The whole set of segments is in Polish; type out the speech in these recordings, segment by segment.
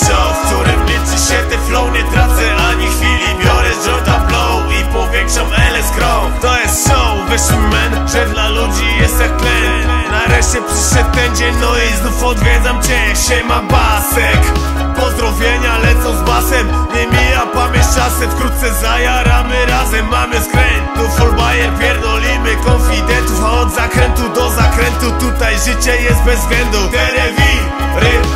show, w którym liczy się te flow Nie tracę ani chwili, biorę Jordan Blow I powiększam LS Crow To jest show, wyszły men, że dla ludzi jest jak tlen Nareszcie przyszedł ten dzień, no i znów odwiedzam cię Siema Basek. Pozdrowienia lecą z basem Nie mija pamięć czasem Wkrótce zajaramy razem Mamy skręt, tu full bajer Pierdolimy konfidentów A od zakrętu do zakrętu Tutaj życie jest bez względu. Terewiry, tu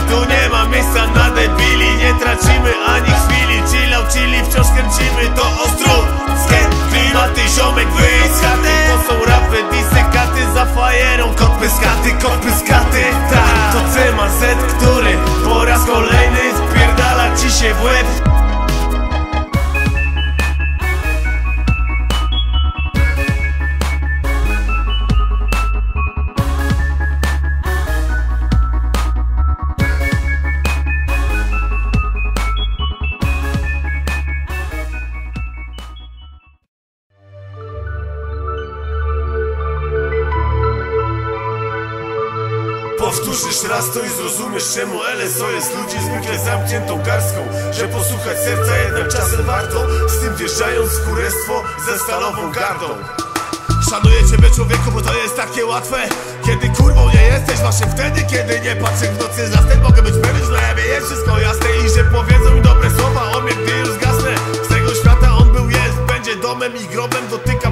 Powtórzysz raz to i zrozumiesz czemu LSO jest ludzi zwykle zamkniętą garstką Że posłuchać serca jednak czasem warto Z tym wjeżdżając w kurestwo ze stalową gardą. Szanuję ciebie człowieku, bo to jest takie łatwe. Kiedy kurwą nie jesteś waszym wtedy Kiedy nie patrzę w nocy za wstęp Mogę być pewny, że na jawie jest wszystko jasne I że powiedzą mi dobre słowa o mnie, gdy już zgasnę. Z tego świata on był, jest, będzie domem i grobem Dotyka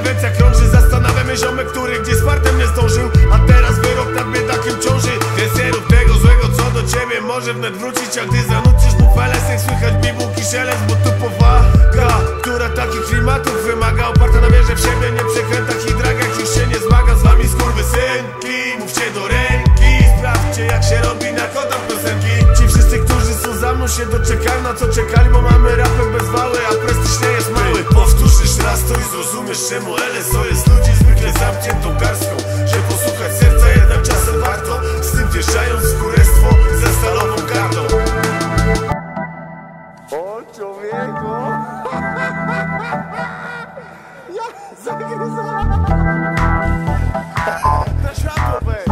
Interwencja krąży, zastanawiamy ziomek, który gdzie z fartem nie zdążył. A teraz wyrok nad biedakiem ciąży. Jest tego złego, co do ciebie może wnet wrócić. A gdy zanucisz mu felesek, słychać bibułki szelec Bo tu powaga, która takich klimatów wymaga. Oparta na wierze w siebie, nie przekrętach i dragach. Już się nie zmaga z wami skurwysynki Mówcie do ręki, sprawdźcie jak się robi na kodach piosenki. Ci wszyscy, którzy są za mną się doczekali Na co czekali, bo mamy rapek bez wały, a prestiż nie jest mały. Powtórzysz raz to Ще му е лесо и случи звикне замтен токарство Ще послухат сердца една часа варто С ним дешаем скорейство за столову карту О, човеко! Я загрызаю! Да шапу, бэй!